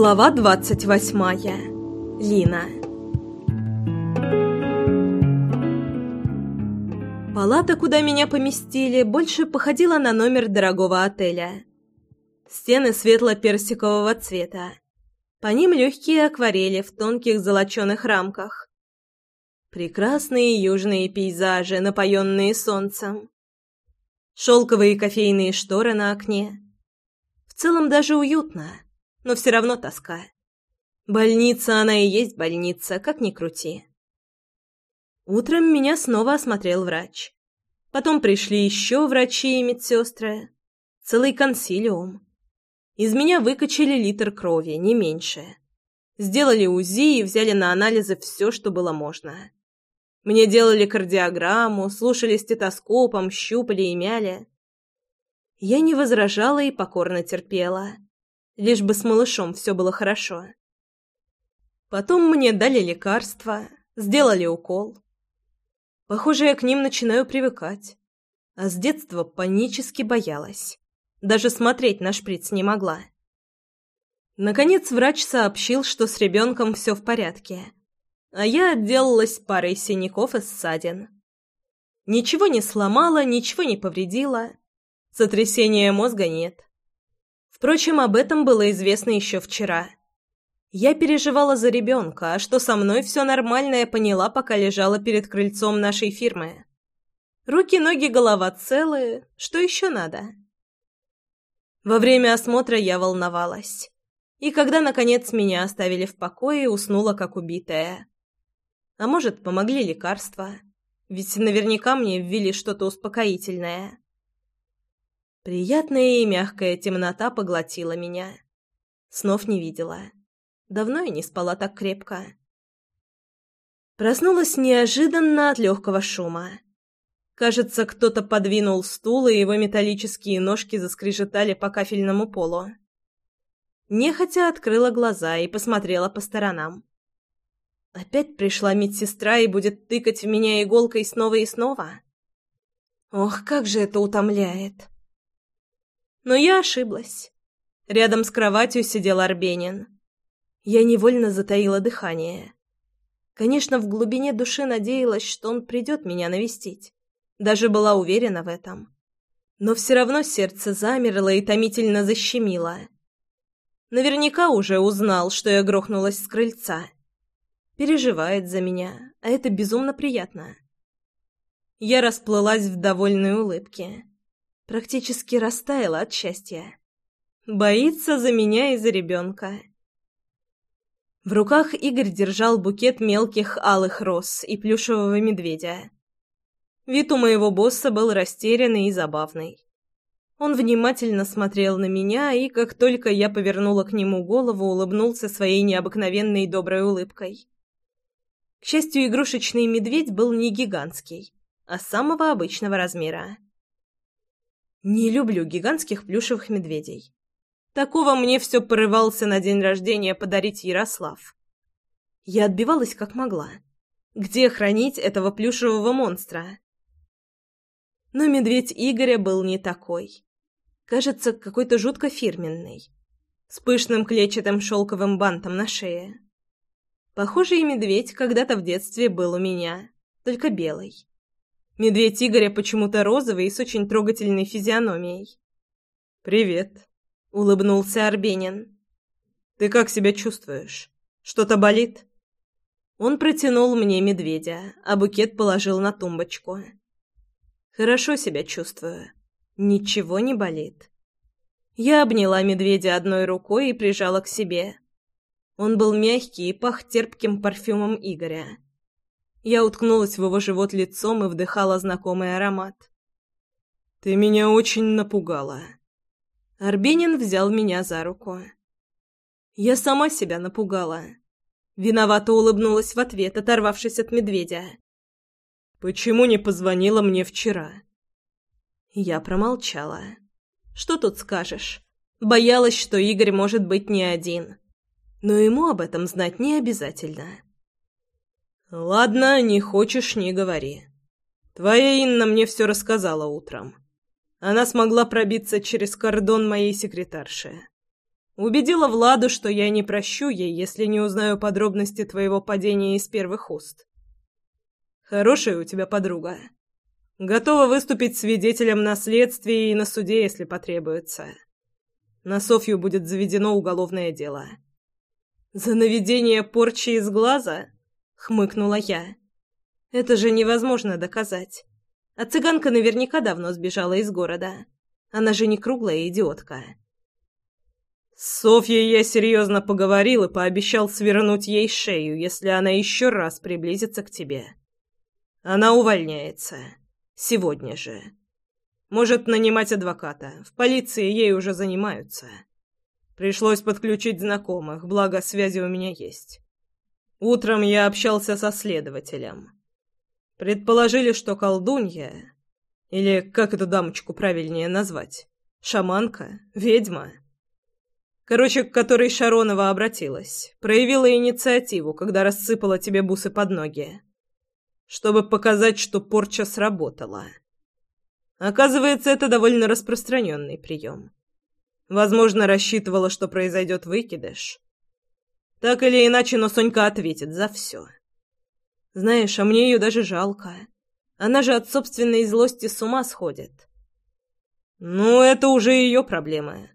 Глава двадцать восьмая. Лина. Палата, куда меня поместили, больше походила на номер дорогого отеля. Стены светло-персикового цвета. По ним легкие акварели в тонких золоченых рамках. Прекрасные южные пейзажи, напоенные солнцем. Шелковые кофейные шторы на окне. В целом даже уютно но все равно тоска. Больница она и есть больница, как ни крути. Утром меня снова осмотрел врач. Потом пришли еще врачи и медсестры. Целый консилиум. Из меня выкачали литр крови, не меньше. Сделали УЗИ и взяли на анализы все, что было можно. Мне делали кардиограмму, слушали стетоскопом, щупали и мяли. Я не возражала и покорно терпела лишь бы с малышом все было хорошо. Потом мне дали лекарства, сделали укол. Похоже, я к ним начинаю привыкать. А с детства панически боялась. Даже смотреть на шприц не могла. Наконец врач сообщил, что с ребенком все в порядке. А я отделалась парой синяков и ссадин. Ничего не сломала, ничего не повредила. Сотрясения мозга нет. Впрочем, об этом было известно еще вчера. Я переживала за ребенка, а что со мной все нормально я поняла, пока лежала перед крыльцом нашей фирмы. Руки, ноги, голова целые. Что еще надо? Во время осмотра я волновалась. И когда, наконец, меня оставили в покое, уснула как убитая. А может, помогли лекарства. Ведь наверняка мне ввели что-то успокоительное. Приятная и мягкая темнота поглотила меня. Снов не видела. Давно я не спала так крепко. Проснулась неожиданно от легкого шума. Кажется, кто-то подвинул стул, и его металлические ножки заскрежетали по кафельному полу. Нехотя открыла глаза и посмотрела по сторонам. Опять пришла медсестра и будет тыкать в меня иголкой снова и снова? Ох, как же это утомляет! Но я ошиблась. Рядом с кроватью сидел Арбенин. Я невольно затаила дыхание. Конечно, в глубине души надеялась, что он придет меня навестить. Даже была уверена в этом. Но все равно сердце замерло и томительно защемило. Наверняка уже узнал, что я грохнулась с крыльца. Переживает за меня, а это безумно приятно. Я расплылась в довольной улыбке практически растаяла от счастья. Боится за меня и за ребенка. В руках Игорь держал букет мелких алых роз и плюшевого медведя. Вид у моего босса был растерянный и забавный. Он внимательно смотрел на меня, и как только я повернула к нему голову, улыбнулся своей необыкновенной доброй улыбкой. К счастью, игрушечный медведь был не гигантский, а самого обычного размера. Не люблю гигантских плюшевых медведей. Такого мне все порывался на день рождения подарить Ярослав. Я отбивалась как могла. Где хранить этого плюшевого монстра? Но медведь Игоря был не такой. Кажется, какой-то жутко фирменный. С пышным клетчатым шелковым бантом на шее. Похожий медведь когда-то в детстве был у меня, только белый. Медведь Игоря почему-то розовый и с очень трогательной физиономией. «Привет», — улыбнулся Арбенин. «Ты как себя чувствуешь? Что-то болит?» Он протянул мне медведя, а букет положил на тумбочку. «Хорошо себя чувствую. Ничего не болит». Я обняла медведя одной рукой и прижала к себе. Он был мягкий и пах терпким парфюмом Игоря. Я уткнулась в его живот лицом и вдыхала знакомый аромат. «Ты меня очень напугала». Арбенин взял меня за руку. Я сама себя напугала. Виновато улыбнулась в ответ, оторвавшись от медведя. «Почему не позвонила мне вчера?» Я промолчала. «Что тут скажешь?» Боялась, что Игорь может быть не один. Но ему об этом знать не обязательно. «Ладно, не хочешь, не говори. Твоя Инна мне все рассказала утром. Она смогла пробиться через кордон моей секретарши. Убедила Владу, что я не прощу ей, если не узнаю подробности твоего падения из первых уст. Хорошая у тебя подруга. Готова выступить свидетелем на следствии и на суде, если потребуется. На Софью будет заведено уголовное дело. «За наведение порчи из глаза?» — хмыкнула я. «Это же невозможно доказать. А цыганка наверняка давно сбежала из города. Она же не круглая идиотка». С Софьей я серьезно поговорил и пообещал свернуть ей шею, если она еще раз приблизится к тебе. Она увольняется. Сегодня же. Может нанимать адвоката. В полиции ей уже занимаются. Пришлось подключить знакомых, благо связи у меня есть. Утром я общался со следователем. Предположили, что колдунья, или как эту дамочку правильнее назвать, шаманка, ведьма — короче, к которой Шаронова обратилась, проявила инициативу, когда рассыпала тебе бусы под ноги, чтобы показать, что порча сработала. Оказывается, это довольно распространенный прием. Возможно, рассчитывала, что произойдет выкидыш. Так или иначе, но Сонька ответит за все. Знаешь, а мне ее даже жалко. Она же от собственной злости с ума сходит. Ну, это уже ее проблемы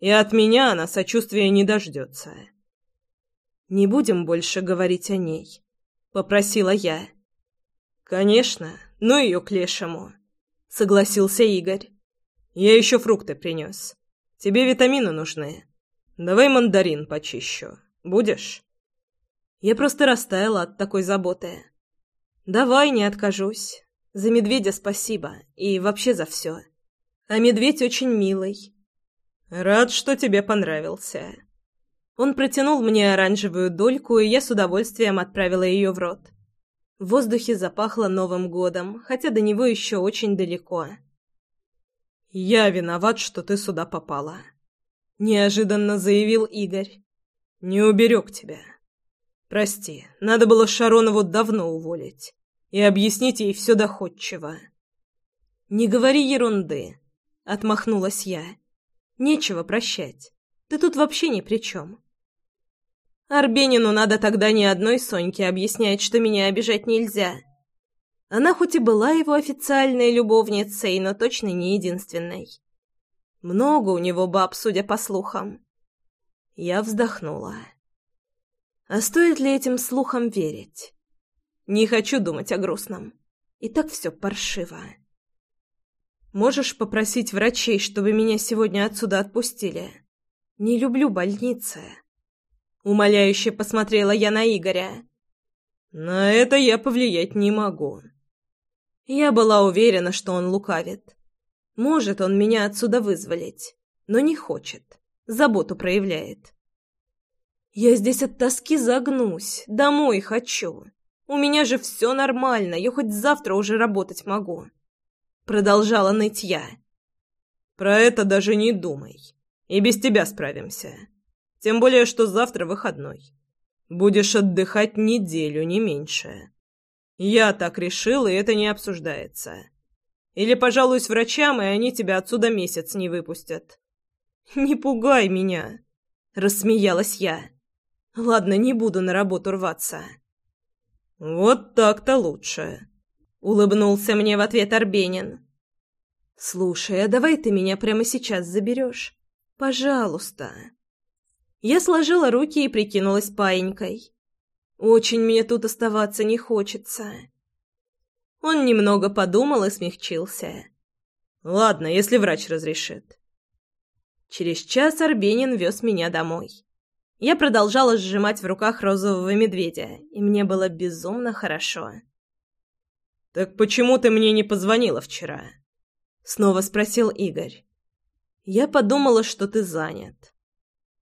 и от меня она сочувствия не дождется. «Не будем больше говорить о ней», — попросила я. «Конечно, ну ее к лешему», — согласился Игорь. «Я еще фрукты принес. Тебе витамины нужны. Давай мандарин почищу. Будешь?» Я просто растаяла от такой заботы. «Давай, не откажусь. За медведя спасибо. И вообще за все. А медведь очень милый. «Рад, что тебе понравился». Он протянул мне оранжевую дольку, и я с удовольствием отправила ее в рот. В воздухе запахло Новым годом, хотя до него еще очень далеко. «Я виноват, что ты сюда попала», — неожиданно заявил Игорь. «Не уберег тебя. Прости, надо было Шаронову давно уволить и объяснить ей все доходчиво». «Не говори ерунды», — отмахнулась я. Нечего прощать. Ты тут вообще ни при чем. Арбенину надо тогда ни одной Соньке объяснять, что меня обижать нельзя. Она хоть и была его официальной любовницей, но точно не единственной. Много у него баб, судя по слухам. Я вздохнула. А стоит ли этим слухам верить? Не хочу думать о грустном. И так все паршиво. Можешь попросить врачей, чтобы меня сегодня отсюда отпустили? Не люблю больницы. Умоляюще посмотрела я на Игоря. На это я повлиять не могу. Я была уверена, что он лукавит. Может он меня отсюда вызволить, но не хочет. Заботу проявляет. Я здесь от тоски загнусь, домой хочу. У меня же все нормально, я хоть завтра уже работать могу. Продолжала ныть я. «Про это даже не думай. И без тебя справимся. Тем более, что завтра выходной. Будешь отдыхать неделю, не меньше. Я так решил, и это не обсуждается. Или пожалуюсь врачам, и они тебя отсюда месяц не выпустят». «Не пугай меня!» — рассмеялась я. «Ладно, не буду на работу рваться». «Вот так-то лучше», Улыбнулся мне в ответ Арбенин. «Слушай, а давай ты меня прямо сейчас заберешь? Пожалуйста». Я сложила руки и прикинулась паинькой. «Очень мне тут оставаться не хочется». Он немного подумал и смягчился. «Ладно, если врач разрешит». Через час Арбенин вез меня домой. Я продолжала сжимать в руках розового медведя, и мне было безумно хорошо. «Так почему ты мне не позвонила вчера?» Снова спросил Игорь. «Я подумала, что ты занят.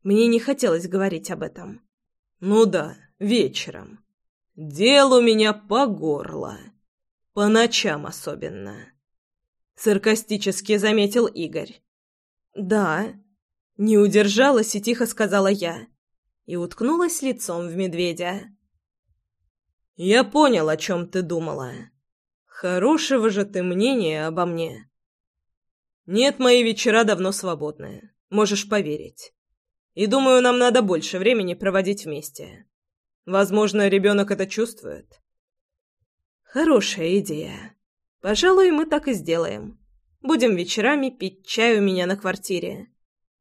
Мне не хотелось говорить об этом». «Ну да, вечером. Дел у меня по горло. По ночам особенно». Саркастически заметил Игорь. «Да». Не удержалась и тихо сказала я. И уткнулась лицом в медведя. «Я понял, о чем ты думала». Хорошего же ты мнения обо мне. Нет, мои вечера давно свободные, можешь поверить. И думаю, нам надо больше времени проводить вместе. Возможно, ребенок это чувствует. Хорошая идея. Пожалуй, мы так и сделаем. Будем вечерами пить чай у меня на квартире.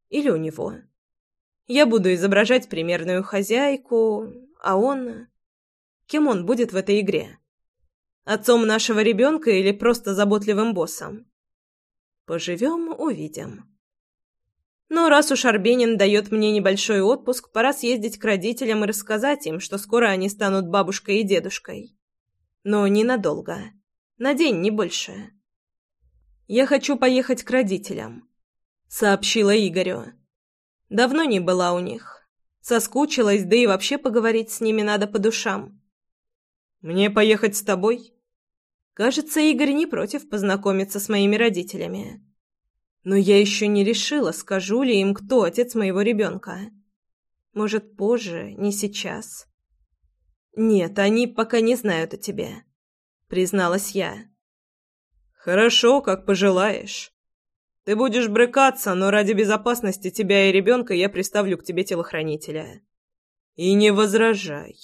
Или у него. Я буду изображать примерную хозяйку, а он... Кем он будет в этой игре? Отцом нашего ребенка или просто заботливым боссом? Поживем — увидим. Но раз уж Арбенин дает мне небольшой отпуск, пора съездить к родителям и рассказать им, что скоро они станут бабушкой и дедушкой. Но ненадолго. На день, не больше. «Я хочу поехать к родителям», — сообщила Игорю. «Давно не была у них. Соскучилась, да и вообще поговорить с ними надо по душам». «Мне поехать с тобой?» Кажется, Игорь не против познакомиться с моими родителями. Но я еще не решила, скажу ли им, кто отец моего ребенка. Может, позже, не сейчас. Нет, они пока не знают о тебе, призналась я. Хорошо, как пожелаешь. Ты будешь брыкаться, но ради безопасности тебя и ребенка я приставлю к тебе телохранителя. И не возражай.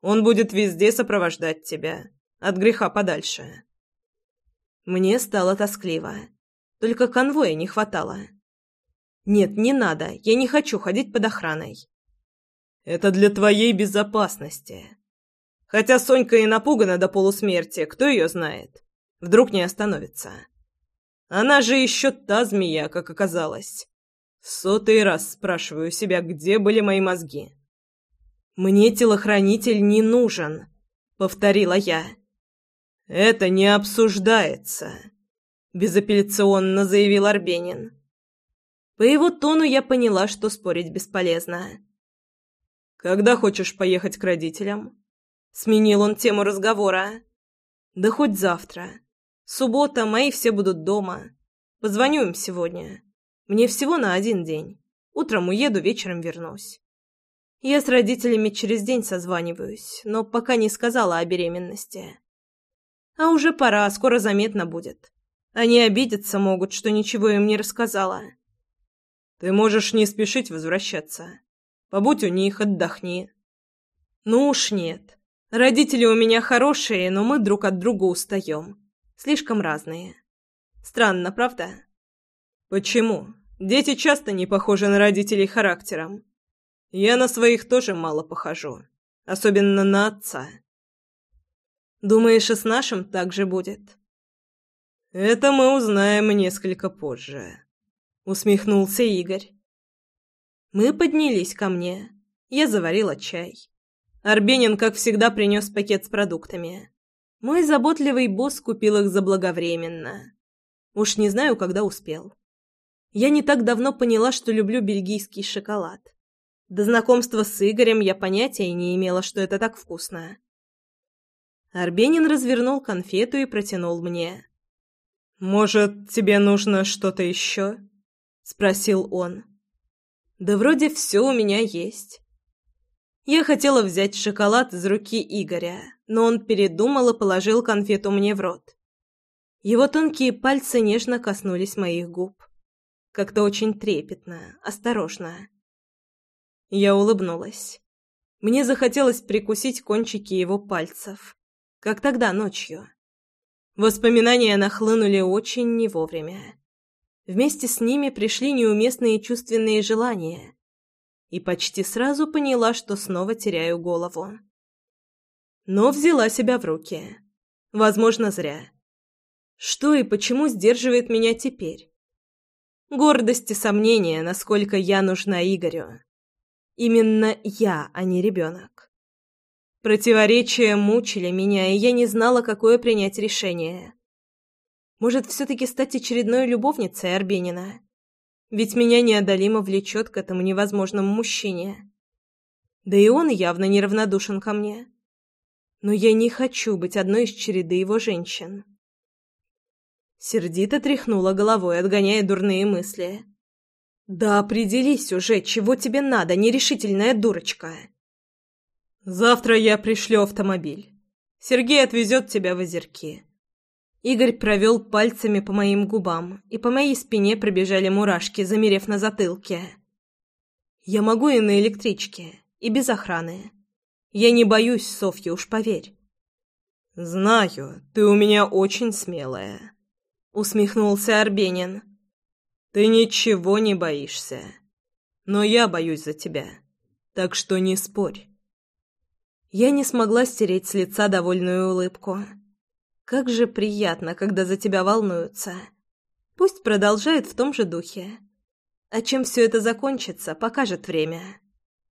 Он будет везде сопровождать тебя. От греха подальше. Мне стало тоскливо. Только конвоя не хватало. Нет, не надо. Я не хочу ходить под охраной. Это для твоей безопасности. Хотя Сонька и напугана до полусмерти, кто ее знает? Вдруг не остановится. Она же еще та змея, как оказалось. В сотый раз спрашиваю себя, где были мои мозги. «Мне телохранитель не нужен», — повторила я. «Это не обсуждается», — безапелляционно заявил Арбенин. По его тону я поняла, что спорить бесполезно. «Когда хочешь поехать к родителям?» Сменил он тему разговора. «Да хоть завтра. Суббота, мои все будут дома. Позвоню им сегодня. Мне всего на один день. Утром уеду, вечером вернусь. Я с родителями через день созваниваюсь, но пока не сказала о беременности. А уже пора, скоро заметно будет. Они обидеться могут, что ничего им не рассказала. Ты можешь не спешить возвращаться. Побудь у них, отдохни. Ну уж нет. Родители у меня хорошие, но мы друг от друга устаем. Слишком разные. Странно, правда? Почему? Дети часто не похожи на родителей характером. Я на своих тоже мало похожу. Особенно на отца. Думаешь, и с нашим так же будет? Это мы узнаем несколько позже, усмехнулся Игорь. Мы поднялись ко мне. Я заварила чай. Арбенин, как всегда, принес пакет с продуктами. Мой заботливый босс купил их заблаговременно. Уж не знаю, когда успел. Я не так давно поняла, что люблю бельгийский шоколад. До знакомства с Игорем я понятия не имела, что это так вкусно. Арбенин развернул конфету и протянул мне. «Может, тебе нужно что-то еще?» — спросил он. «Да вроде все у меня есть». Я хотела взять шоколад из руки Игоря, но он передумал и положил конфету мне в рот. Его тонкие пальцы нежно коснулись моих губ. Как-то очень трепетно, осторожно. Я улыбнулась. Мне захотелось прикусить кончики его пальцев как тогда ночью. Воспоминания нахлынули очень не вовремя. Вместе с ними пришли неуместные чувственные желания, и почти сразу поняла, что снова теряю голову. Но взяла себя в руки. Возможно, зря. Что и почему сдерживает меня теперь? Гордость и сомнения, насколько я нужна Игорю. Именно я, а не ребенок. Противоречия мучили меня, и я не знала, какое принять решение. Может, все-таки стать очередной любовницей Арбенина? Ведь меня неодолимо влечет к этому невозможному мужчине. Да и он явно неравнодушен ко мне. Но я не хочу быть одной из череды его женщин. Сердито тряхнула головой, отгоняя дурные мысли. «Да определись уже, чего тебе надо, нерешительная дурочка!» Завтра я пришлю автомобиль. Сергей отвезет тебя в озерки. Игорь провел пальцами по моим губам, и по моей спине пробежали мурашки, замерев на затылке. Я могу и на электричке, и без охраны. Я не боюсь Софью, уж поверь. Знаю, ты у меня очень смелая, усмехнулся Арбенин. Ты ничего не боишься. Но я боюсь за тебя. Так что не спорь. Я не смогла стереть с лица довольную улыбку. Как же приятно, когда за тебя волнуются. Пусть продолжает в том же духе. А чем все это закончится, покажет время.